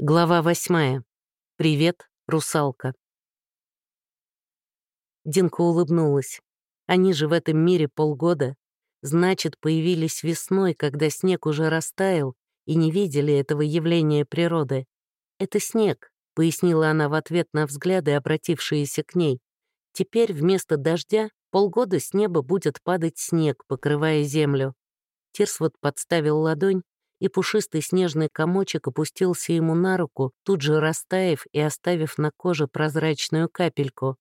Глава восьмая. Привет, русалка. Динка улыбнулась. Они же в этом мире полгода. Значит, появились весной, когда снег уже растаял, и не видели этого явления природы. «Это снег», — пояснила она в ответ на взгляды, обратившиеся к ней. «Теперь вместо дождя полгода с неба будет падать снег, покрывая землю». Тирсвот подставил ладонь, и пушистый снежный комочек опустился ему на руку, тут же растаяв и оставив на коже прозрачную капельку.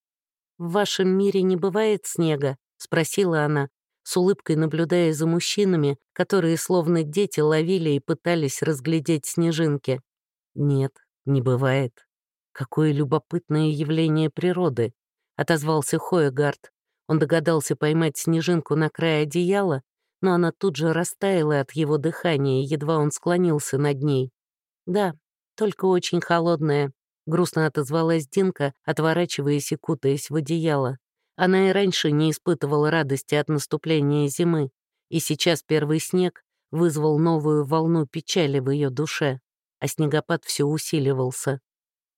«В вашем мире не бывает снега?» — спросила она, с улыбкой наблюдая за мужчинами, которые словно дети ловили и пытались разглядеть снежинки. «Нет, не бывает. Какое любопытное явление природы!» — отозвался Хоегард. Он догадался поймать снежинку на край одеяла но она тут же растаяла от его дыхания, едва он склонился над ней. «Да, только очень холодная», — грустно отозвалась Динка, отворачиваясь и кутаясь в одеяло. Она и раньше не испытывала радости от наступления зимы, и сейчас первый снег вызвал новую волну печали в ее душе, а снегопад все усиливался.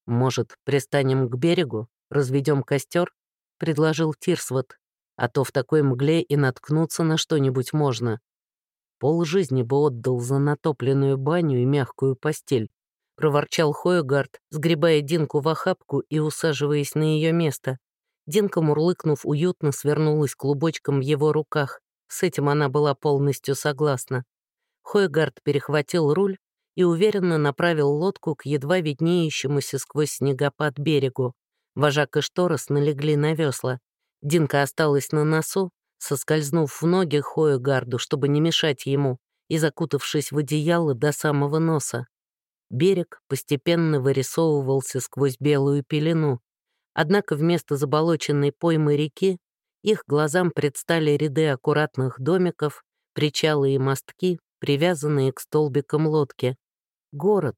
«Может, пристанем к берегу, разведем костер?» — предложил Тирсвот а то в такой мгле и наткнуться на что-нибудь можно. Пол жизни бы отдал за натопленную баню и мягкую постель, проворчал Хоегард, сгребая Динку в охапку и усаживаясь на ее место. Динка, мурлыкнув, уютно свернулась клубочком в его руках. С этим она была полностью согласна. Хойгард перехватил руль и уверенно направил лодку к едва виднеющемуся сквозь снегопад берегу. Вожак и Шторос налегли на весла. Динка осталась на носу, соскользнув в ноги Хоегарду, чтобы не мешать ему, и закутавшись в одеяло до самого носа. Берег постепенно вырисовывался сквозь белую пелену. Однако вместо заболоченной поймы реки их глазам предстали ряды аккуратных домиков, причалы и мостки, привязанные к столбикам лодки. «Город.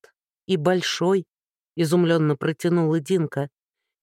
И большой», — изумленно протянула Динка.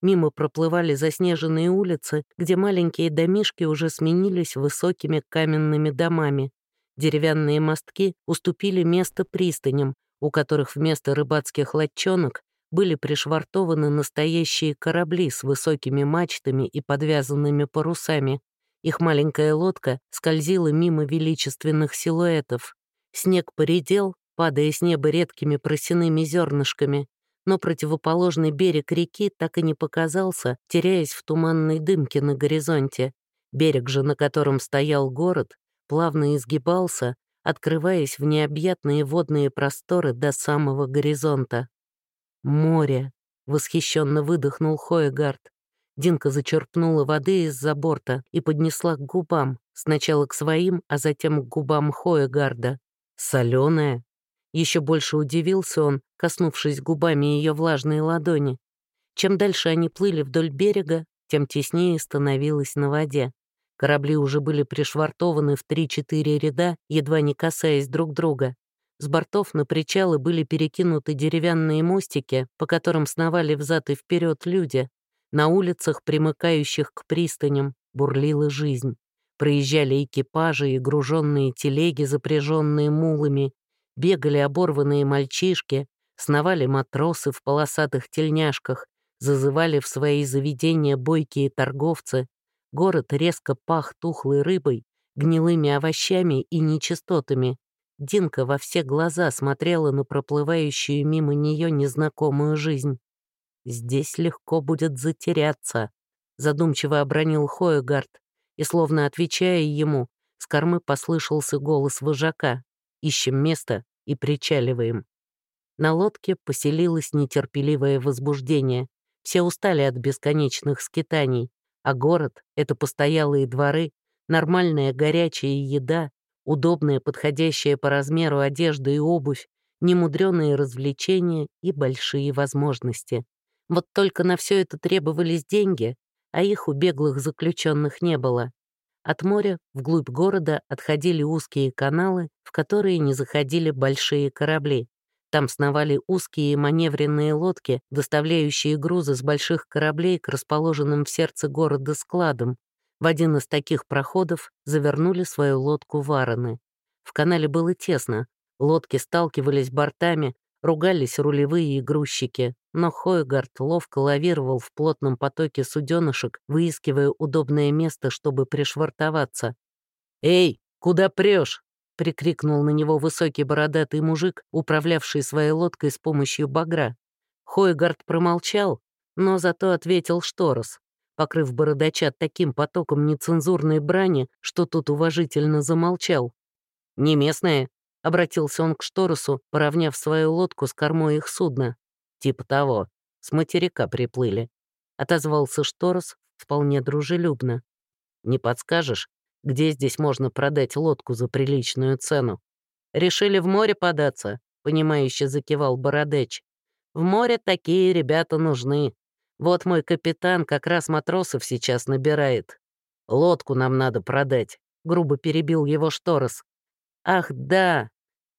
Мимо проплывали заснеженные улицы, где маленькие домишки уже сменились высокими каменными домами. Деревянные мостки уступили место пристаням, у которых вместо рыбацких лодчонок были пришвартованы настоящие корабли с высокими мачтами и подвязанными парусами. Их маленькая лодка скользила мимо величественных силуэтов. Снег поредел, падая с неба редкими просяными зернышками но противоположный берег реки так и не показался, теряясь в туманной дымке на горизонте. Берег же, на котором стоял город, плавно изгибался, открываясь в необъятные водные просторы до самого горизонта. «Море!» — восхищенно выдохнул Хоегард. Динка зачерпнула воды из-за борта и поднесла к губам, сначала к своим, а затем к губам Хоегарда. «Соленая?» Еще больше удивился он, коснувшись губами ее влажной ладони. Чем дальше они плыли вдоль берега, тем теснее становилось на воде. Корабли уже были пришвартованы в 3-4 ряда, едва не касаясь друг друга. С бортов на причалы были перекинуты деревянные мостики, по которым сновали взад и вперед люди. На улицах, примыкающих к пристаням, бурлила жизнь. Проезжали экипажи и груженные телеги, запряженные мулами, бегали оборванные мальчишки, сновали матросы в полосатых тельняшках, зазывали в свои заведения бойкие торговцы. Город резко пах тухлой рыбой, гнилыми овощами и нечистотами. Динка во все глаза смотрела на проплывающую мимо нее незнакомую жизнь. «Здесь легко будет затеряться», — задумчиво обронил Хоегард, и, словно отвечая ему, с кормы послышался голос вожака. «Ищем место, и причаливаем. На лодке поселилось нетерпеливое возбуждение. Все устали от бесконечных скитаний, а город — это постоялые дворы, нормальная горячая еда, удобная, подходящая по размеру одежда и обувь, немудреные развлечения и большие возможности. Вот только на все это требовались деньги, а их у беглых заключенных не было. От моря вглубь города отходили узкие каналы, в которые не заходили большие корабли. Там сновали узкие маневренные лодки, доставляющие грузы с больших кораблей к расположенным в сердце города складам. В один из таких проходов завернули свою лодку варены. В канале было тесно, лодки сталкивались бортами, Ругались рулевые и грузчики, но Хойгард ловко лавировал в плотном потоке суденышек, выискивая удобное место, чтобы пришвартоваться. «Эй, куда прешь? прикрикнул на него высокий бородатый мужик, управлявший своей лодкой с помощью багра. Хойгард промолчал, но зато ответил Шторос, покрыв бородача таким потоком нецензурной брани, что тот уважительно замолчал. «Не местные», — обратился он к Шторосу, поравняв свою лодку с кормой их судна. «Типа того, с материка приплыли», — отозвался Шторос вполне дружелюбно. «Не подскажешь, где здесь можно продать лодку за приличную цену. Решили в море податься, понимающе закивал Бородач. В море такие ребята нужны. Вот мой капитан как раз матросов сейчас набирает. Лодку нам надо продать, грубо перебил его Шторос. Ах, да.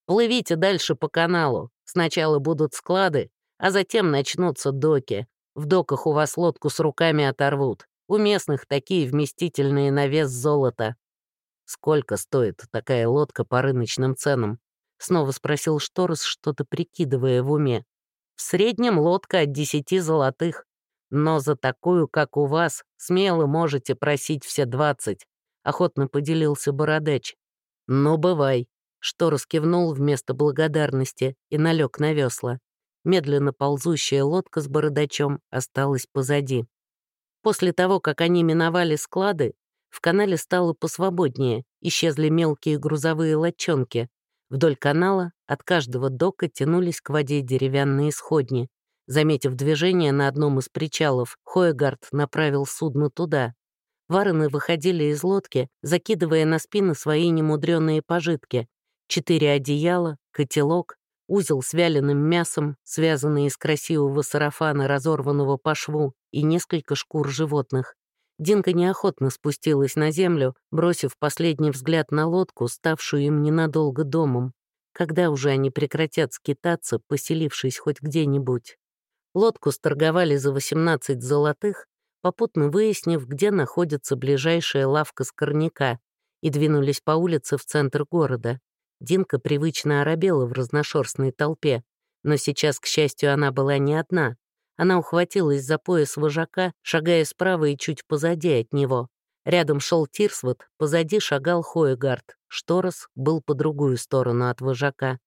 Плывите дальше по каналу. Сначала будут склады, а затем начнутся доки. В доках у вас лодку с руками оторвут. У местных такие вместительные на вес золота. «Сколько стоит такая лодка по рыночным ценам?» Снова спросил Шторос, что-то прикидывая в уме. «В среднем лодка от десяти золотых. Но за такую, как у вас, смело можете просить все двадцать», — охотно поделился Бородач. «Ну, бывай», — Шторос кивнул вместо благодарности и налег на весла. Медленно ползущая лодка с Бородачом осталась позади. После того, как они миновали склады, в канале стало посвободнее, исчезли мелкие грузовые лодчонки. Вдоль канала от каждого дока тянулись к воде деревянные сходни. Заметив движение на одном из причалов, Хоегард направил судно туда. Варены выходили из лодки, закидывая на спины свои немудреные пожитки. Четыре одеяла, котелок, узел с вяленым мясом, связанный из красивого сарафана, разорванного по шву, и несколько шкур животных. Динка неохотно спустилась на землю, бросив последний взгляд на лодку, ставшую им ненадолго домом. Когда уже они прекратят скитаться, поселившись хоть где-нибудь? Лодку сторговали за 18 золотых, попутно выяснив, где находится ближайшая лавка скорняка, и двинулись по улице в центр города. Динка привычно оробела в разношерстной толпе, но сейчас, к счастью, она была не одна. Она ухватилась за пояс вожака, шагая справа и чуть позади от него. Рядом шел Тирсвот, позади шагал Хоегард. Шторос был по другую сторону от вожака.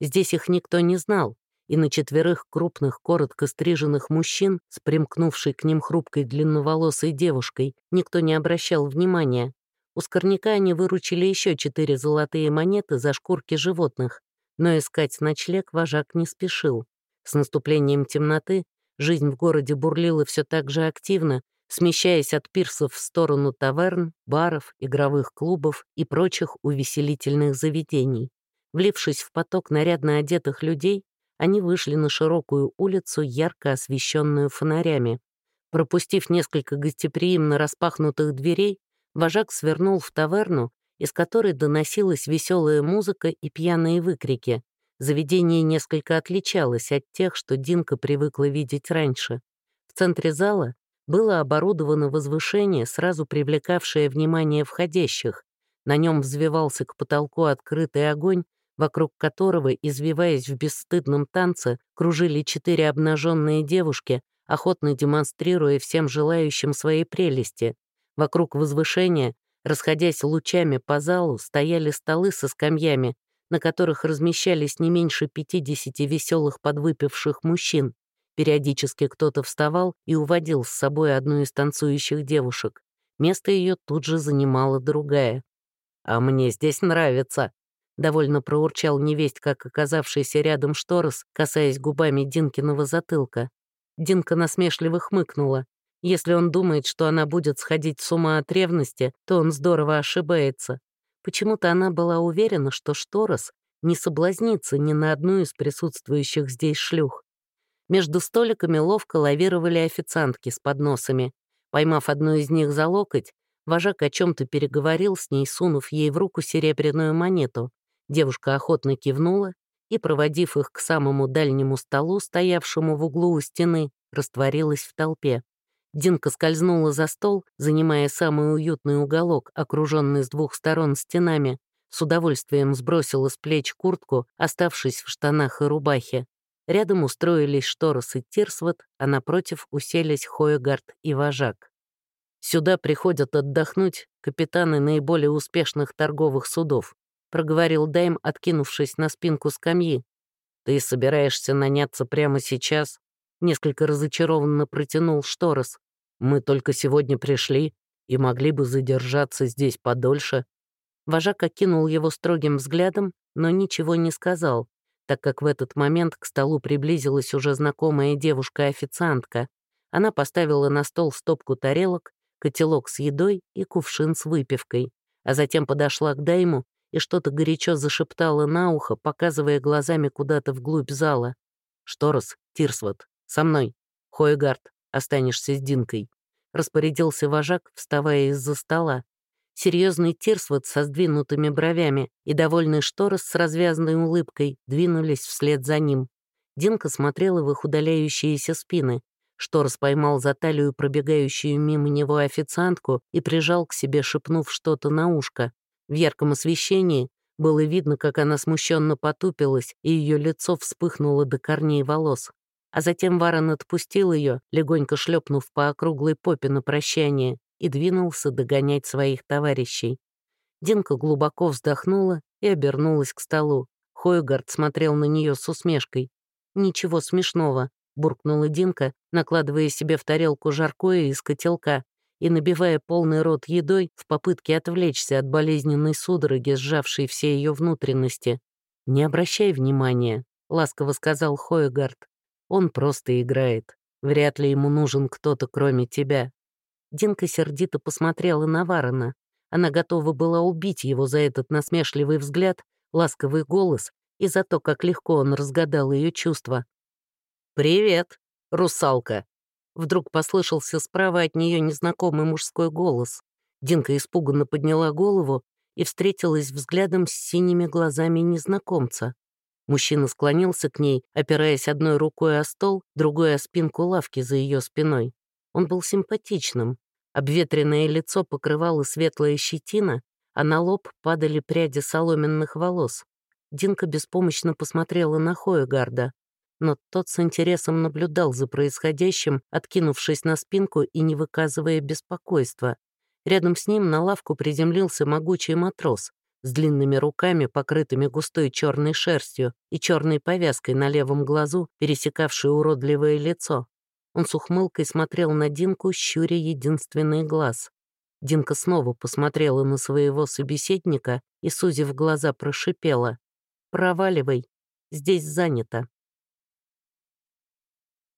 Здесь их никто не знал, и на четверых крупных, коротко стриженных мужчин, с примкнувшей к ним хрупкой длинноволосой девушкой, никто не обращал внимания. У Скорняка они выручили еще четыре золотые монеты за шкурки животных, но искать ночлег вожак не спешил. С наступлением темноты жизнь в городе бурлила все так же активно, смещаясь от пирсов в сторону таверн, баров, игровых клубов и прочих увеселительных заведений. Влившись в поток нарядно одетых людей, они вышли на широкую улицу, ярко освещенную фонарями. Пропустив несколько гостеприимно распахнутых дверей, вожак свернул в таверну, из которой доносилась веселая музыка и пьяные выкрики. Заведение несколько отличалось от тех, что Динка привыкла видеть раньше. В центре зала было оборудовано возвышение, сразу привлекавшее внимание входящих. На нем взвивался к потолку открытый огонь, вокруг которого, извиваясь в бесстыдном танце, кружили четыре обнаженные девушки, охотно демонстрируя всем желающим свои прелести. Вокруг возвышения, расходясь лучами по залу, стояли столы со скамьями, на которых размещались не меньше 50 веселых подвыпивших мужчин. Периодически кто-то вставал и уводил с собой одну из танцующих девушек. Место ее тут же занимала другая. «А мне здесь нравится», — довольно проурчал невесть, как оказавшийся рядом Шторос, касаясь губами Динкиного затылка. Динка насмешливо хмыкнула. Если он думает, что она будет сходить с ума от ревности, то он здорово ошибается. Почему-то она была уверена, что Шторос не соблазнится ни на одну из присутствующих здесь шлюх. Между столиками ловко лавировали официантки с подносами. Поймав одну из них за локоть, вожак о чем то переговорил с ней, сунув ей в руку серебряную монету. Девушка охотно кивнула и, проводив их к самому дальнему столу, стоявшему в углу у стены, растворилась в толпе. Динка скользнула за стол, занимая самый уютный уголок, окруженный с двух сторон стенами, с удовольствием сбросила с плеч куртку, оставшись в штанах и рубахе. Рядом устроились Шторос и Тирсвот, а напротив уселись Хоегард и Вожак. «Сюда приходят отдохнуть капитаны наиболее успешных торговых судов», проговорил Дайм, откинувшись на спинку скамьи. «Ты собираешься наняться прямо сейчас?» Несколько разочарованно протянул Шторос. «Мы только сегодня пришли и могли бы задержаться здесь подольше». Вожак окинул его строгим взглядом, но ничего не сказал, так как в этот момент к столу приблизилась уже знакомая девушка-официантка. Она поставила на стол стопку тарелок, котелок с едой и кувшин с выпивкой, а затем подошла к Дайму и что-то горячо зашептала на ухо, показывая глазами куда-то вглубь зала. «Шторос, Тирсвот, со мной. Хоегард, останешься с Динкой», — распорядился вожак, вставая из-за стола. Серьезный Тирсвот со сдвинутыми бровями и довольный Шторос с развязанной улыбкой двинулись вслед за ним. Динка смотрела в их удаляющиеся спины. Шторос поймал за талию пробегающую мимо него официантку и прижал к себе, шепнув что-то на ушко. В ярком освещении было видно, как она смущенно потупилась, и ее лицо вспыхнуло до корней волос. А затем Варон отпустил ее, легонько шлепнув по округлой попе на прощание, и двинулся догонять своих товарищей. Динка глубоко вздохнула и обернулась к столу. Хойгард смотрел на нее с усмешкой. «Ничего смешного», — буркнула Динка, накладывая себе в тарелку жаркое из котелка и набивая полный рот едой в попытке отвлечься от болезненной судороги, сжавшей все ее внутренности. «Не обращай внимания», — ласково сказал Хойгард. «Он просто играет. Вряд ли ему нужен кто-то, кроме тебя. Динка сердито посмотрела на Варона. Она готова была убить его за этот насмешливый взгляд, ласковый голос и за то, как легко он разгадал ее чувства. «Привет, русалка!» Вдруг послышался справа от нее незнакомый мужской голос. Динка испуганно подняла голову и встретилась взглядом с синими глазами незнакомца. Мужчина склонился к ней, опираясь одной рукой о стол, другой о спинку лавки за ее спиной. Он был симпатичным. Обветренное лицо покрывало светлая щетина, а на лоб падали пряди соломенных волос. Динка беспомощно посмотрела на Хоегарда, но тот с интересом наблюдал за происходящим, откинувшись на спинку и не выказывая беспокойства. Рядом с ним на лавку приземлился могучий матрос с длинными руками, покрытыми густой черной шерстью и черной повязкой на левом глазу, пересекавшей уродливое лицо. Он с ухмылкой смотрел на Динку, щуря единственный глаз. Динка снова посмотрела на своего собеседника и, сузив глаза, прошипела. «Проваливай, здесь занято».